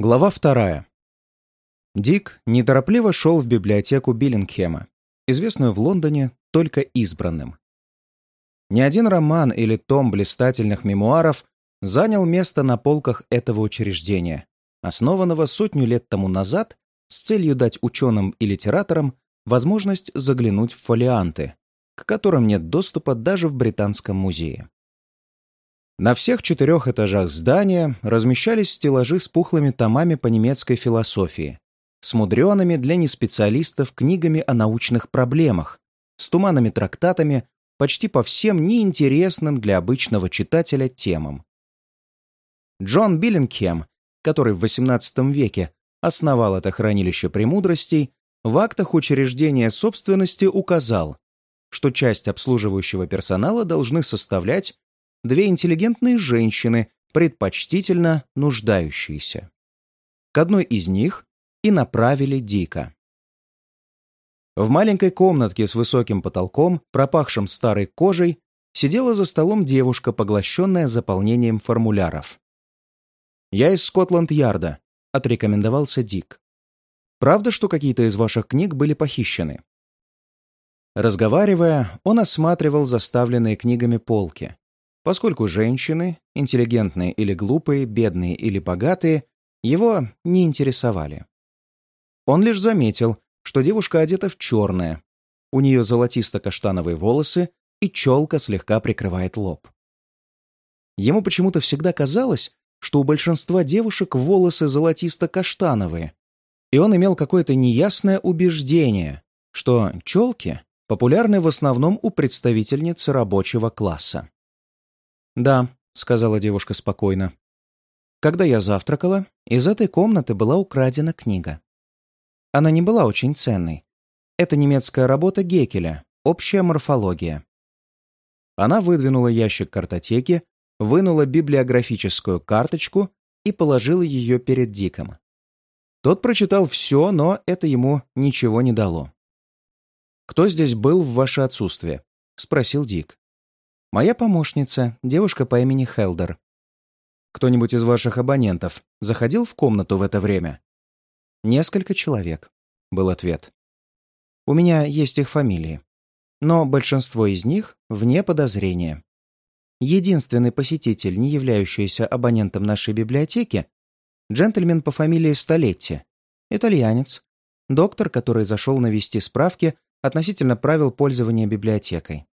Глава вторая. Дик неторопливо шел в библиотеку Биллингхема, известную в Лондоне только избранным. Ни один роман или том блистательных мемуаров занял место на полках этого учреждения, основанного сотню лет тому назад с целью дать ученым и литераторам возможность заглянуть в фолианты, к которым нет доступа даже в Британском музее. На всех четырех этажах здания размещались стеллажи с пухлыми томами по немецкой философии, с мудреными для неспециалистов книгами о научных проблемах, с туманными трактатами почти по всем неинтересным для обычного читателя темам. Джон Биллингхем, который в XVIII веке основал это хранилище премудростей, в актах учреждения собственности указал, что часть обслуживающего персонала должны составлять две интеллигентные женщины, предпочтительно нуждающиеся. К одной из них и направили Дика. В маленькой комнатке с высоким потолком, пропахшим старой кожей, сидела за столом девушка, поглощенная заполнением формуляров. «Я из Скотланд-Ярда», — отрекомендовался Дик. «Правда, что какие-то из ваших книг были похищены?» Разговаривая, он осматривал заставленные книгами полки, поскольку женщины, интеллигентные или глупые, бедные или богатые, его не интересовали. Он лишь заметил, что девушка одета в черное, у нее золотисто-каштановые волосы и челка слегка прикрывает лоб. Ему почему-то всегда казалось, что у большинства девушек волосы золотисто-каштановые, и он имел какое-то неясное убеждение, что челки популярны в основном у представительниц рабочего класса. «Да», — сказала девушка спокойно. «Когда я завтракала, из этой комнаты была украдена книга. Она не была очень ценной. Это немецкая работа Гекеля «Общая морфология». Она выдвинула ящик картотеки, вынула библиографическую карточку и положила ее перед Диком. Тот прочитал все, но это ему ничего не дало. «Кто здесь был в ваше отсутствие?» — спросил Дик. Моя помощница, девушка по имени Хелдер. Кто-нибудь из ваших абонентов заходил в комнату в это время? Несколько человек, был ответ. У меня есть их фамилии. Но большинство из них вне подозрения. Единственный посетитель, не являющийся абонентом нашей библиотеки, джентльмен по фамилии Столетти, итальянец, доктор, который зашел навести справки относительно правил пользования библиотекой.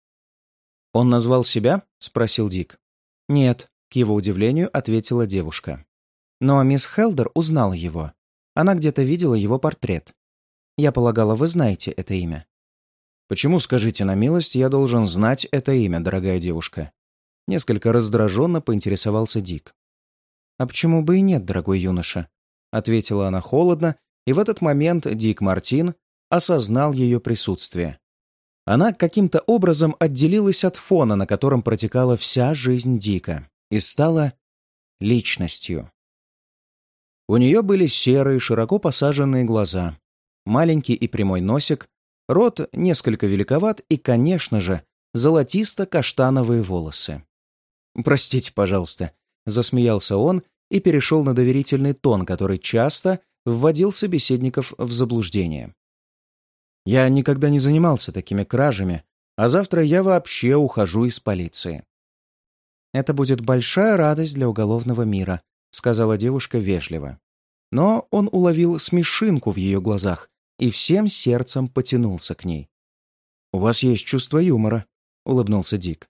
«Он назвал себя?» — спросил Дик. «Нет», — к его удивлению ответила девушка. Но мисс Хелдер узнала его. Она где-то видела его портрет. Я полагала, вы знаете это имя. «Почему, скажите на милость, я должен знать это имя, дорогая девушка?» Несколько раздраженно поинтересовался Дик. «А почему бы и нет, дорогой юноша?» Ответила она холодно, и в этот момент Дик Мартин осознал ее присутствие. Она каким-то образом отделилась от фона, на котором протекала вся жизнь Дика, и стала личностью. У нее были серые, широко посаженные глаза, маленький и прямой носик, рот несколько великоват и, конечно же, золотисто-каштановые волосы. «Простите, пожалуйста», — засмеялся он и перешел на доверительный тон, который часто вводил собеседников в заблуждение. Я никогда не занимался такими кражами, а завтра я вообще ухожу из полиции. «Это будет большая радость для уголовного мира», — сказала девушка вежливо. Но он уловил смешинку в ее глазах и всем сердцем потянулся к ней. «У вас есть чувство юмора», — улыбнулся Дик.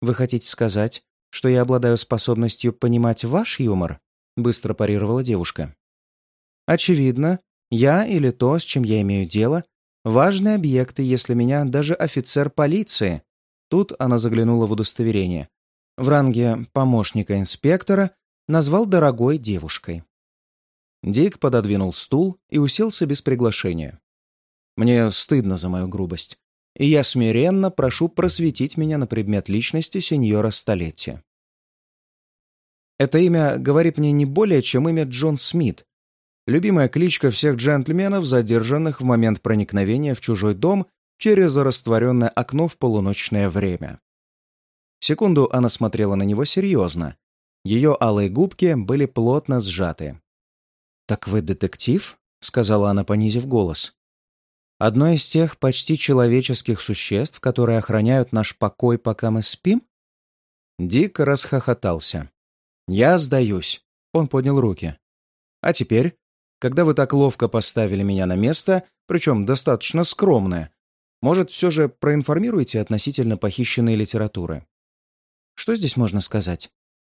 «Вы хотите сказать, что я обладаю способностью понимать ваш юмор?» — быстро парировала девушка. «Очевидно, я или то, с чем я имею дело, Важные объекты, если меня даже офицер полиции. Тут она заглянула в удостоверение. В ранге помощника инспектора назвал дорогой девушкой. Дик пододвинул стул и уселся без приглашения. Мне стыдно за мою грубость, и я смиренно прошу просветить меня на предмет личности сеньора Столетия. Это имя говорит мне не более, чем имя Джон Смит, Любимая кличка всех джентльменов, задержанных в момент проникновения в чужой дом через растворенное окно в полуночное время. Секунду она смотрела на него серьезно. Ее алые губки были плотно сжаты. «Так вы детектив?» — сказала она, понизив голос. «Одно из тех почти человеческих существ, которые охраняют наш покой, пока мы спим?» Дик расхохотался. «Я сдаюсь», — он поднял руки. «А теперь, когда вы так ловко поставили меня на место, причем достаточно скромное, может, все же проинформируете относительно похищенной литературы?» «Что здесь можно сказать?»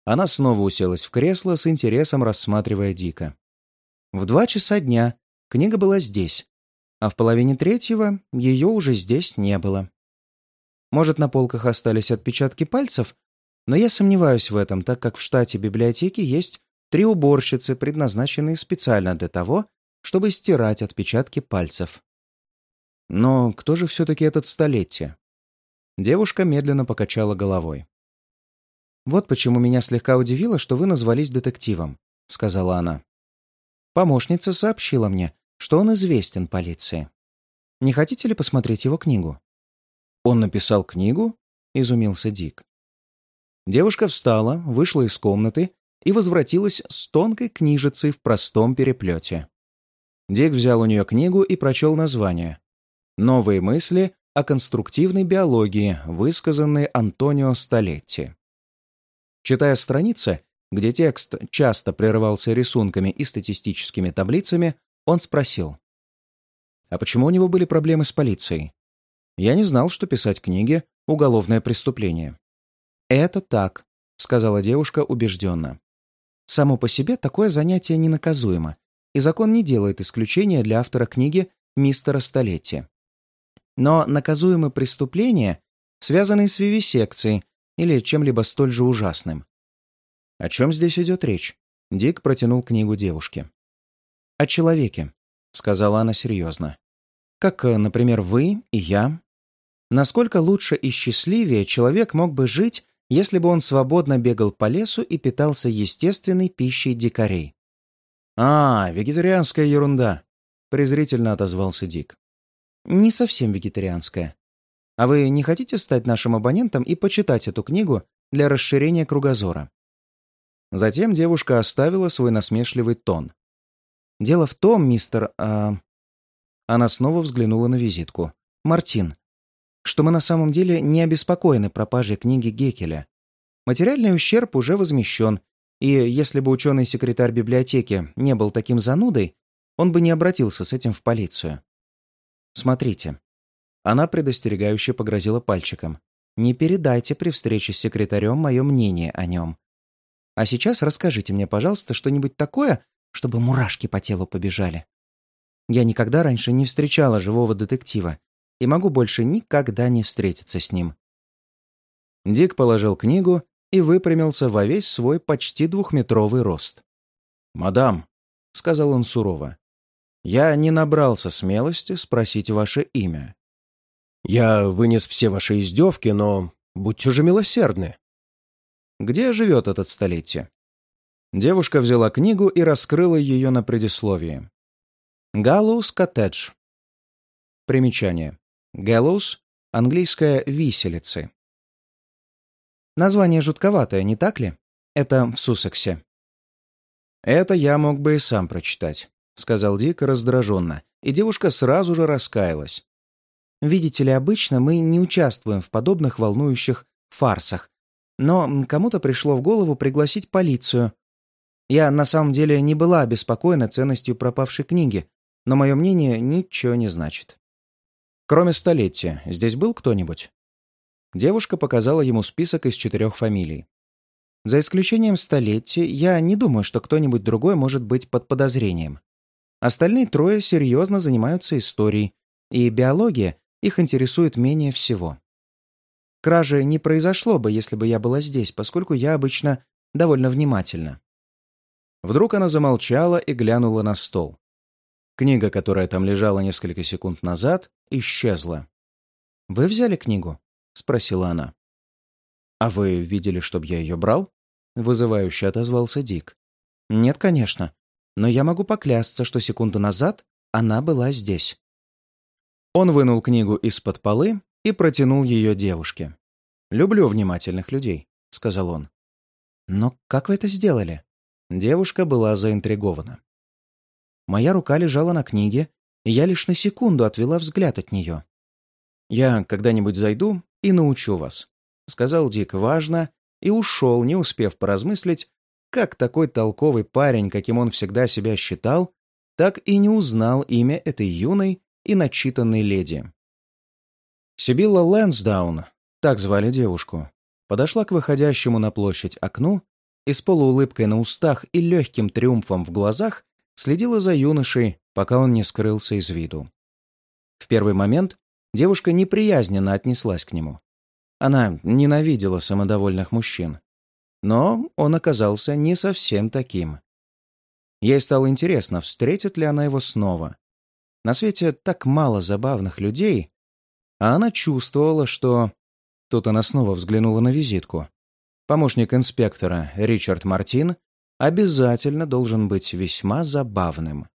Она снова уселась в кресло, с интересом рассматривая Дика. В два часа дня книга была здесь, а в половине третьего ее уже здесь не было. Может, на полках остались отпечатки пальцев, но я сомневаюсь в этом, так как в штате библиотеки есть три уборщицы, предназначенные специально для того, чтобы стирать отпечатки пальцев. Но кто же все-таки этот столетие? Девушка медленно покачала головой. «Вот почему меня слегка удивило, что вы назвались детективом», — сказала она. Помощница сообщила мне, что он известен полиции. Не хотите ли посмотреть его книгу? «Он написал книгу?» — изумился Дик. Девушка встала, вышла из комнаты и возвратилась с тонкой книжицей в простом переплете. Дик взял у нее книгу и прочел название. «Новые мысли о конструктивной биологии, высказанные Антонио Столетти». Читая страницы, где текст часто прерывался рисунками и статистическими таблицами, он спросил. «А почему у него были проблемы с полицией? Я не знал, что писать книги — уголовное преступление». «Это так», — сказала девушка убежденно. «Само по себе такое занятие ненаказуемо, и закон не делает исключения для автора книги «Мистера Столетия». Но наказуемы преступления, связанные с вивисекцией или чем-либо столь же ужасным. О чем здесь идет речь? Дик протянул книгу девушке. «О человеке», — сказала она серьезно. «Как, например, вы и я. Насколько лучше и счастливее человек мог бы жить, если бы он свободно бегал по лесу и питался естественной пищей дикарей. «А, вегетарианская ерунда», — презрительно отозвался Дик. «Не совсем вегетарианская. А вы не хотите стать нашим абонентом и почитать эту книгу для расширения кругозора?» Затем девушка оставила свой насмешливый тон. «Дело в том, мистер...» а... Она снова взглянула на визитку. «Мартин, что мы на самом деле не обеспокоены пропажей книги Гекеля. Материальный ущерб уже возмещен, и если бы ученый-секретарь библиотеки не был таким занудой, он бы не обратился с этим в полицию. Смотрите. Она предостерегающе погрозила пальчиком. Не передайте при встрече с секретарем мое мнение о нем. А сейчас расскажите мне, пожалуйста, что-нибудь такое, чтобы мурашки по телу побежали. Я никогда раньше не встречала живого детектива, и могу больше никогда не встретиться с ним. Дик положил книгу и выпрямился во весь свой почти двухметровый рост. «Мадам», — сказал он сурово, — «я не набрался смелости спросить ваше имя. Я вынес все ваши издевки, но будьте же милосердны». «Где живет этот столетие?» Девушка взяла книгу и раскрыла ее на предисловии. «Галлоус коттедж». Примечание. Gallows — английское «виселицы». Название жутковатое, не так ли? Это в Суссексе. «Это я мог бы и сам прочитать», — сказал Дик раздраженно, и девушка сразу же раскаялась. «Видите ли, обычно мы не участвуем в подобных волнующих фарсах, но кому-то пришло в голову пригласить полицию. Я на самом деле не была обеспокоена ценностью пропавшей книги, но мое мнение ничего не значит. Кроме столетия, здесь был кто-нибудь?» Девушка показала ему список из четырех фамилий. «За исключением столетия, я не думаю, что кто-нибудь другой может быть под подозрением. Остальные трое серьезно занимаются историей, и биология их интересует менее всего. Кражи не произошло бы, если бы я была здесь, поскольку я обычно довольно внимательна». Вдруг она замолчала и глянула на стол. Книга, которая там лежала несколько секунд назад, исчезла. «Вы взяли книгу?» — спросила она. «А вы видели, чтобы я ее брал?» — вызывающе отозвался Дик. «Нет, конечно. Но я могу поклясться, что секунду назад она была здесь». Он вынул книгу из-под полы и протянул ее девушке. «Люблю внимательных людей», — сказал он. «Но как вы это сделали?» Девушка была заинтригована. моя рука лежала на книге, я лишь на секунду отвела взгляд от нее. «Я когда-нибудь зайду и научу вас», — сказал Дик важно и ушел, не успев поразмыслить, как такой толковый парень, каким он всегда себя считал, так и не узнал имя этой юной и начитанной леди. Сибилла Лэнсдаун, так звали девушку, подошла к выходящему на площадь окну и с полуулыбкой на устах и легким триумфом в глазах следила за юношей, пока он не скрылся из виду. В первый момент девушка неприязненно отнеслась к нему. Она ненавидела самодовольных мужчин. Но он оказался не совсем таким. Ей стало интересно, встретит ли она его снова. На свете так мало забавных людей, а она чувствовала, что... Тут она снова взглянула на визитку. Помощник инспектора Ричард Мартин обязательно должен быть весьма забавным.